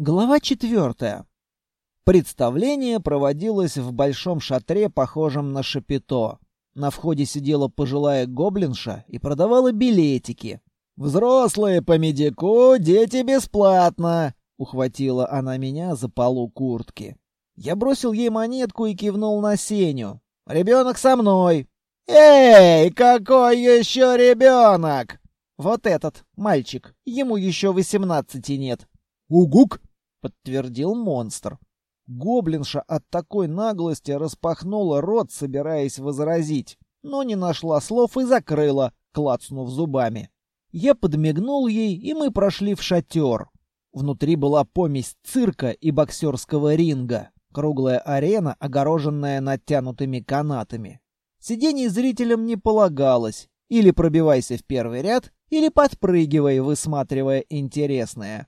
Глава четвертая. Представление проводилось в большом шатре, похожем на шапито. На входе сидела пожилая гоблинша и продавала билетики. «Взрослые по медику, дети бесплатно!» — ухватила она меня за полу куртки. Я бросил ей монетку и кивнул на Сеню. «Ребенок со мной!» «Эй, какой еще ребенок?» «Вот этот, мальчик, ему еще восемнадцати нет». «Угук!» — подтвердил монстр. Гоблинша от такой наглости распахнула рот, собираясь возразить, но не нашла слов и закрыла, клацнув зубами. Я подмигнул ей, и мы прошли в шатер. Внутри была помесь цирка и боксерского ринга. Круглая арена, огороженная натянутыми канатами. Сидений зрителям не полагалось. Или пробивайся в первый ряд, или подпрыгивай, высматривая интересное.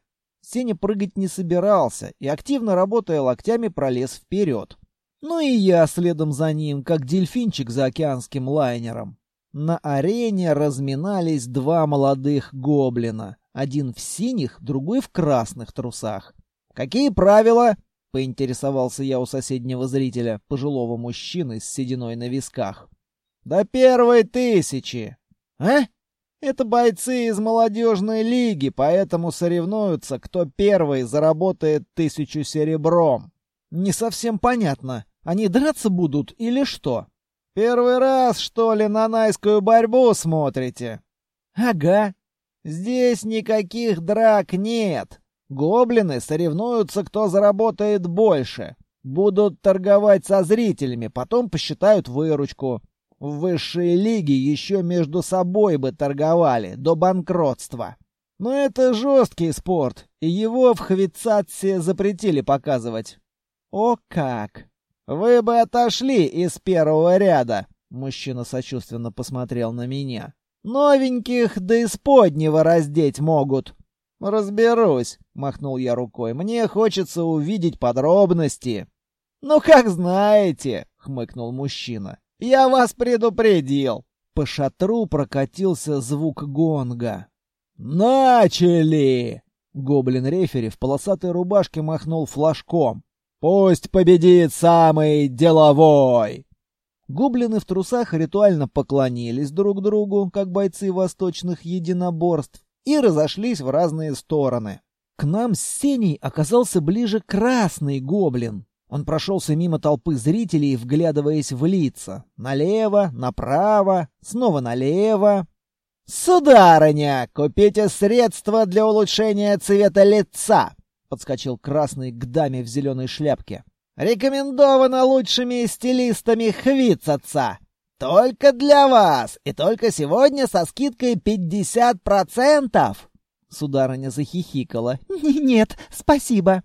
Сеня прыгать не собирался и, активно работая локтями, пролез вперед. Ну и я следом за ним, как дельфинчик за океанским лайнером. На арене разминались два молодых гоблина. Один в синих, другой в красных трусах. «Какие правила?» — поинтересовался я у соседнего зрителя, пожилого мужчины с сединой на висках. «До первой тысячи!» «А?» Это бойцы из молодежной лиги, поэтому соревнуются, кто первый заработает тысячу серебром. Не совсем понятно, они драться будут или что? Первый раз, что ли, на найскую борьбу смотрите? Ага. Здесь никаких драк нет. Гоблины соревнуются, кто заработает больше. Будут торговать со зрителями, потом посчитают выручку. Высшие лиги еще между собой бы торговали, до банкротства. Но это жесткий спорт, и его в Хвицатсе запретили показывать. О как! Вы бы отошли из первого ряда, мужчина сочувственно посмотрел на меня. Новеньких до исподнего раздеть могут. Разберусь, махнул я рукой. Мне хочется увидеть подробности. Ну как знаете, хмыкнул мужчина. «Я вас предупредил!» По шатру прокатился звук гонга. «Начали!» Гоблин-рефери в полосатой рубашке махнул флажком. «Пусть победит самый деловой!» Гоблины в трусах ритуально поклонились друг другу, как бойцы восточных единоборств, и разошлись в разные стороны. К нам с Сеней оказался ближе красный гоблин. Он прошелся мимо толпы зрителей, вглядываясь в лица. Налево, направо, снова налево. «Сударыня, купите средства для улучшения цвета лица!» — подскочил красный к даме в зеленой шляпке. «Рекомендовано лучшими стилистами хвицаться! Только для вас! И только сегодня со скидкой 50%!» Сударыня захихикала. «Нет, спасибо!»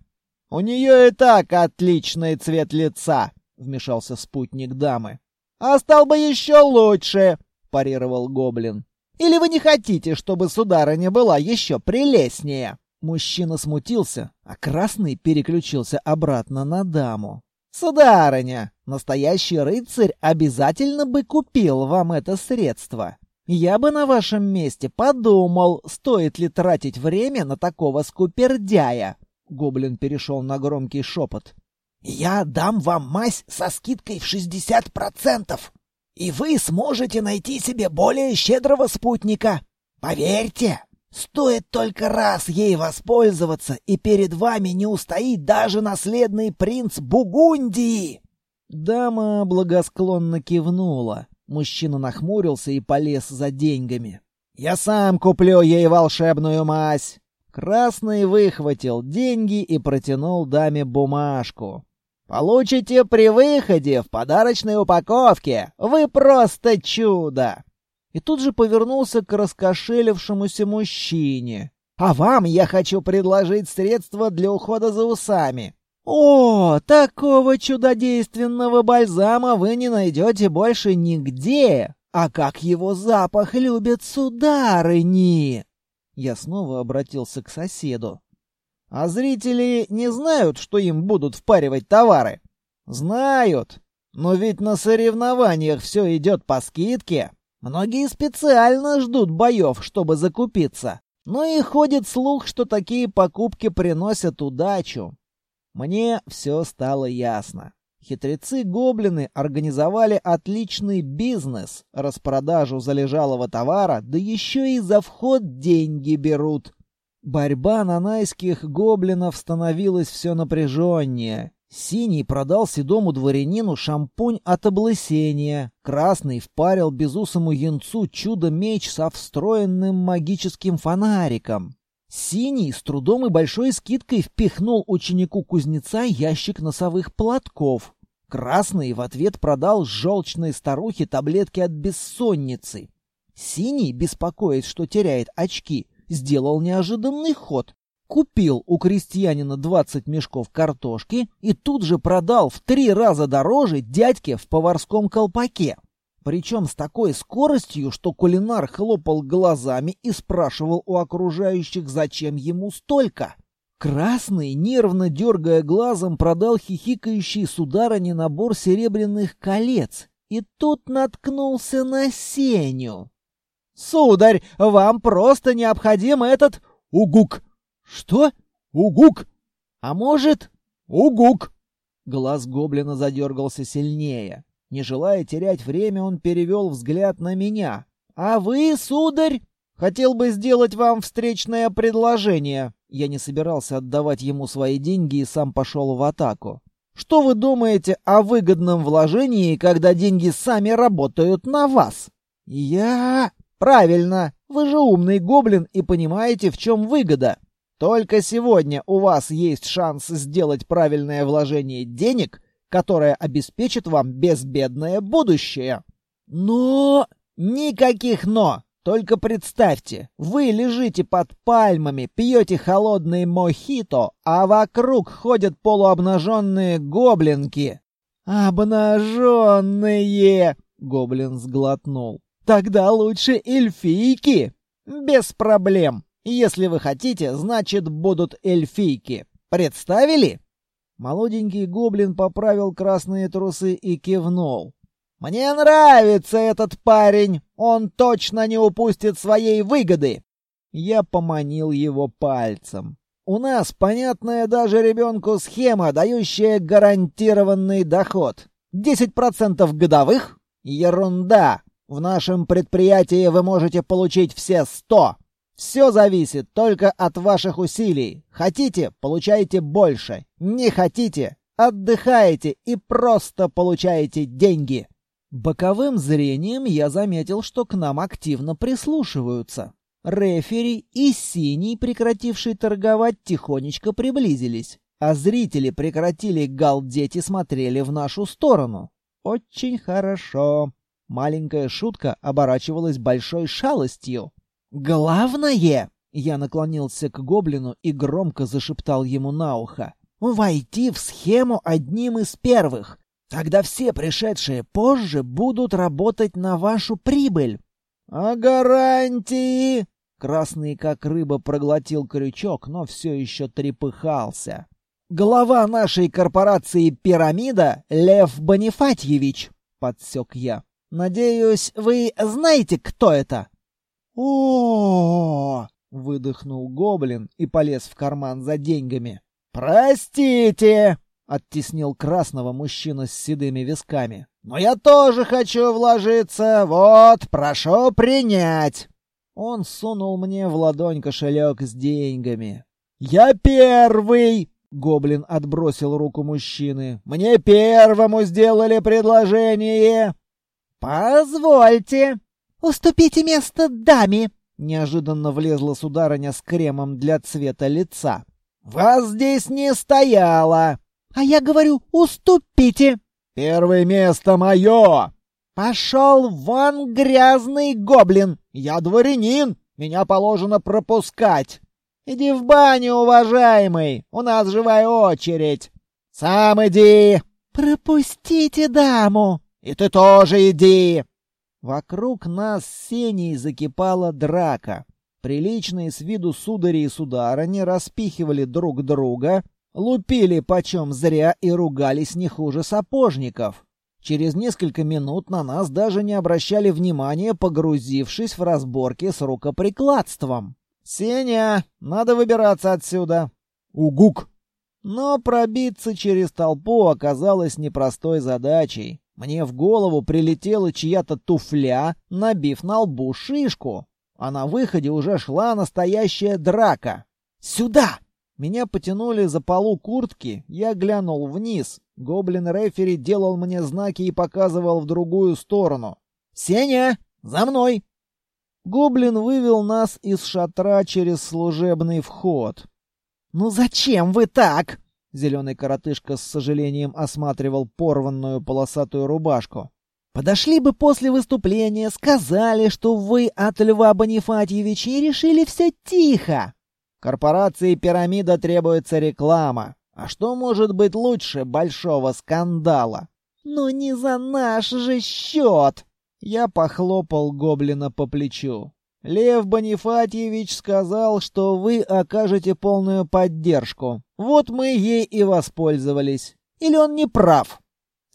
«У нее и так отличный цвет лица», — вмешался спутник дамы. «А стал бы еще лучше», — парировал гоблин. «Или вы не хотите, чтобы сударыня была еще прелестнее?» Мужчина смутился, а красный переключился обратно на даму. «Сударыня, настоящий рыцарь обязательно бы купил вам это средство. Я бы на вашем месте подумал, стоит ли тратить время на такого скупердяя. Гоблин перешел на громкий шепот. «Я дам вам мазь со скидкой в шестьдесят процентов, и вы сможете найти себе более щедрого спутника. Поверьте, стоит только раз ей воспользоваться, и перед вами не устоит даже наследный принц Бугундии!» Дама благосклонно кивнула. Мужчина нахмурился и полез за деньгами. «Я сам куплю ей волшебную мазь!» Красный выхватил деньги и протянул даме бумажку. «Получите при выходе в подарочной упаковке! Вы просто чудо!» И тут же повернулся к раскошелившемуся мужчине. «А вам я хочу предложить средства для ухода за усами. О, такого чудодейственного бальзама вы не найдете больше нигде! А как его запах любят сударыни!» Я снова обратился к соседу. А зрители не знают, что им будут впаривать товары? Знают. Но ведь на соревнованиях все идет по скидке. Многие специально ждут боев, чтобы закупиться. Но и ходит слух, что такие покупки приносят удачу. Мне все стало ясно. Хитрецы-гоблины организовали отличный бизнес, распродажу залежалого товара, да еще и за вход деньги берут. Борьба нанайских гоблинов становилась все напряженнее. Синий продал седому дворянину шампунь от облысения, красный впарил безусому янцу чудо-меч со встроенным магическим фонариком. Синий с трудом и большой скидкой впихнул ученику кузнеца ящик носовых платков. Красный в ответ продал желчной старухе таблетки от бессонницы. Синий, беспокоясь, что теряет очки, сделал неожиданный ход. Купил у крестьянина 20 мешков картошки и тут же продал в три раза дороже дядьке в поварском колпаке. Причем с такой скоростью, что кулинар хлопал глазами и спрашивал у окружающих, зачем ему столько. Красный, нервно дергая глазом, продал хихикающий сударыне набор серебряных колец. И тут наткнулся на Сеню. «Сударь, вам просто необходим этот угук!» «Что? Угук?» «А может, угук?» Глаз гоблина задергался сильнее. Не желая терять время, он перевел взгляд на меня. «А вы, сударь, хотел бы сделать вам встречное предложение». Я не собирался отдавать ему свои деньги и сам пошел в атаку. «Что вы думаете о выгодном вложении, когда деньги сами работают на вас?» «Я...» «Правильно, вы же умный гоблин и понимаете, в чем выгода. Только сегодня у вас есть шанс сделать правильное вложение денег, которая обеспечит вам безбедное будущее. Но... Никаких «но». Только представьте, вы лежите под пальмами, пьете холодный мохито, а вокруг ходят полуобнаженные гоблинки. «Обнаженные!» — гоблин сглотнул. «Тогда лучше эльфийки!» «Без проблем. Если вы хотите, значит, будут эльфийки. Представили?» Молоденький гоблин поправил красные трусы и кивнул. «Мне нравится этот парень! Он точно не упустит своей выгоды!» Я поманил его пальцем. «У нас понятная даже ребенку схема, дающая гарантированный доход. 10% годовых? Ерунда! В нашем предприятии вы можете получить все 100. Все зависит только от ваших усилий. Хотите — получаете больше. Не хотите — отдыхаете и просто получаете деньги. Боковым зрением я заметил, что к нам активно прислушиваются. Рефери и Синий, прекративший торговать, тихонечко приблизились, а зрители прекратили галдеть и смотрели в нашу сторону. Очень хорошо. Маленькая шутка оборачивалась большой шалостью. «Главное!» Я наклонился к гоблину и громко зашептал ему на ухо. «Войти в схему одним из первых. Тогда все пришедшие позже будут работать на вашу прибыль». «А гарантии?» Красный как рыба проглотил крючок, но все еще трепыхался. «Глава нашей корпорации «Пирамида» Лев Бонифатьевич», — подсек я. «Надеюсь, вы знаете, кто это?» о выдохнул гоблин и полез в карман за деньгами. «Простите!» — оттеснил красного мужчина с седыми висками. «Но я тоже хочу вложиться! Вот, прошу принять!» Он сунул мне в ладонь кошелек с деньгами. «Я первый!» — гоблин отбросил руку мужчины. «Мне первому сделали предложение!» «Позвольте!» «Уступите место даме!» — неожиданно влезла сударыня с кремом для цвета лица. «Вас здесь не стояло!» «А я говорю, уступите!» «Первое место мое!» «Пошел вон грязный гоблин! Я дворянин! Меня положено пропускать!» «Иди в баню, уважаемый! У нас живая очередь!» «Сам иди!» «Пропустите даму!» «И ты тоже иди!» Вокруг нас с Сеней закипала драка. Приличные с виду судари и сударыни распихивали друг друга, лупили почем зря и ругались не хуже сапожников. Через несколько минут на нас даже не обращали внимания, погрузившись в разборки с рукоприкладством. «Сеня, надо выбираться отсюда!» «Угук!» Но пробиться через толпу оказалось непростой задачей. Мне в голову прилетела чья-то туфля, набив на лбу шишку. А на выходе уже шла настоящая драка. «Сюда!» Меня потянули за полу куртки, я глянул вниз. Гоблин-рефери делал мне знаки и показывал в другую сторону. «Сеня, за мной!» Гоблин вывел нас из шатра через служебный вход. «Ну зачем вы так?» Зеленый коротышка с сожалением осматривал порванную полосатую рубашку. «Подошли бы после выступления, сказали, что вы от Льва Бонифатьевича и решили все тихо. Корпорации «Пирамида» требуется реклама. А что может быть лучше большого скандала? Но не за наш же счет!» Я похлопал гоблина по плечу. Лев Бонифатьевич сказал, что вы окажете полную поддержку. Вот мы ей и воспользовались. Или он не прав?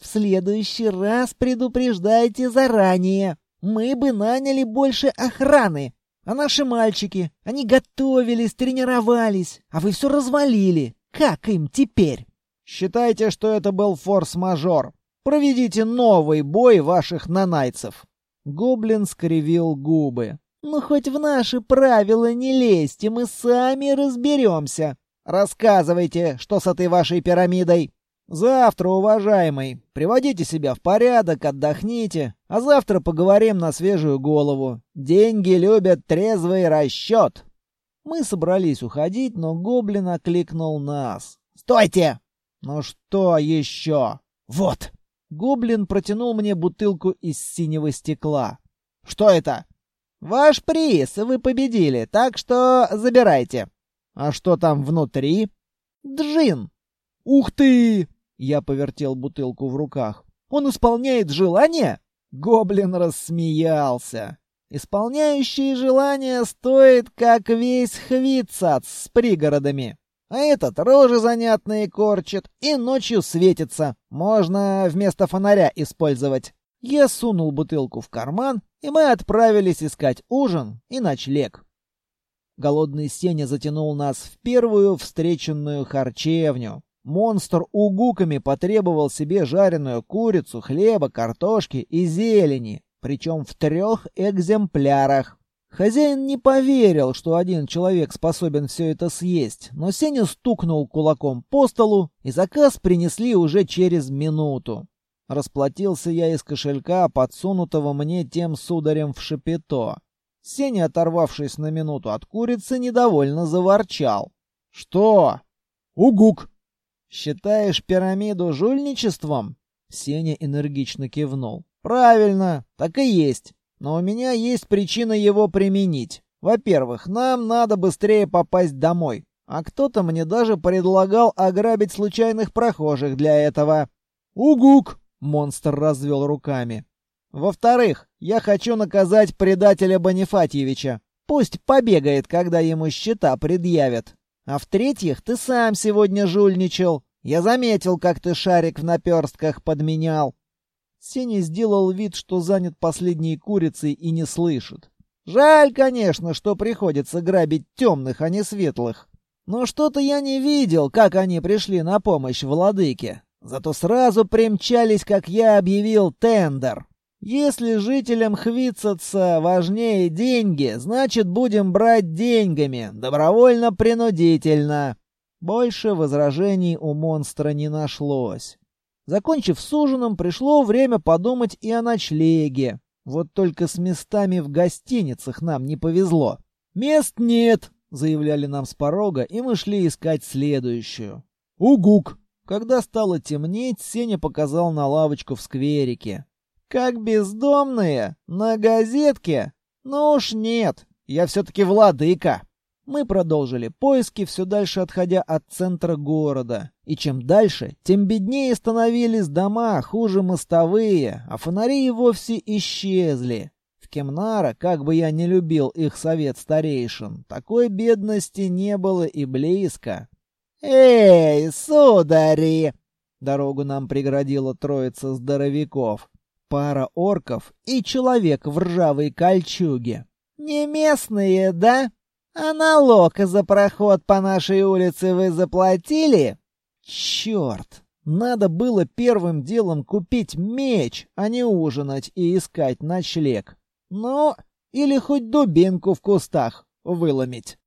В следующий раз предупреждайте заранее. Мы бы наняли больше охраны. А наши мальчики, они готовились, тренировались, а вы все развалили. Как им теперь? Считайте, что это был форс-мажор. Проведите новый бой ваших нанайцев. Гоблин скривил губы. «Ну, хоть в наши правила не лезьте, мы сами разберемся. Рассказывайте, что с этой вашей пирамидой». «Завтра, уважаемый, приводите себя в порядок, отдохните, а завтра поговорим на свежую голову. Деньги любят трезвый расчет». Мы собрались уходить, но гоблин окликнул нас. «Стойте!» «Ну что еще?» «Вот!» Гоблин протянул мне бутылку из синего стекла. «Что это?» «Ваш приз, вы победили, так что забирайте». «А что там внутри?» «Джин». «Ух ты!» — я повертел бутылку в руках. «Он исполняет желание?» Гоблин рассмеялся. «Исполняющий желание стоит, как весь хвицац с пригородами. А этот рожи занятные корчит и ночью светится. Можно вместо фонаря использовать». Я сунул бутылку в карман и мы отправились искать ужин и ночлег. Голодный Сеня затянул нас в первую встреченную харчевню. Монстр угуками потребовал себе жареную курицу, хлеба, картошки и зелени, причем в трех экземплярах. Хозяин не поверил, что один человек способен все это съесть, но Сеня стукнул кулаком по столу, и заказ принесли уже через минуту. Расплатился я из кошелька, подсунутого мне тем сударем в шапито. Сеня, оторвавшись на минуту от курицы, недовольно заворчал. «Что?» «Угук!» «Считаешь пирамиду жульничеством?» Сеня энергично кивнул. «Правильно, так и есть. Но у меня есть причина его применить. Во-первых, нам надо быстрее попасть домой. А кто-то мне даже предлагал ограбить случайных прохожих для этого». «Угук!» Монстр развел руками. Во-вторых, я хочу наказать предателя Бонифатьевича. Пусть побегает, когда ему счета предъявят. А в-третьих, ты сам сегодня жульничал. Я заметил, как ты шарик в наперстках подменял. Сеня сделал вид, что занят последней курицей и не слышит. Жаль, конечно, что приходится грабить темных, а не светлых. Но что-то я не видел, как они пришли на помощь владыке. Зато сразу примчались, как я объявил, тендер. Если жителям Хвицаца важнее деньги, значит, будем брать деньгами, добровольно-принудительно. Больше возражений у монстра не нашлось. Закончив с ужином, пришло время подумать и о ночлеге. Вот только с местами в гостиницах нам не повезло. «Мест нет», — заявляли нам с порога, и мы шли искать следующую. «Угук», когда стало темнеть, Сеня показал на лавочку в скверике. «Как бездомные? На газетке? Ну уж нет, я все-таки владыка!» Мы продолжили поиски, все дальше отходя от центра города. И чем дальше, тем беднее становились дома, хуже мостовые, а фонари и вовсе исчезли. В Кемнара, как бы я не любил их совет старейшин, такой бедности не было и близко. «Эй, судари!» Дорогу нам преградила троица здоровяков. Пара орков и человек в ржавой кольчуге. «Не местные, да?» А налог за проход по нашей улице вы заплатили? Черт! Надо было первым делом купить меч, а не ужинать и искать ночлег. Ну, или хоть дубинку в кустах выломить.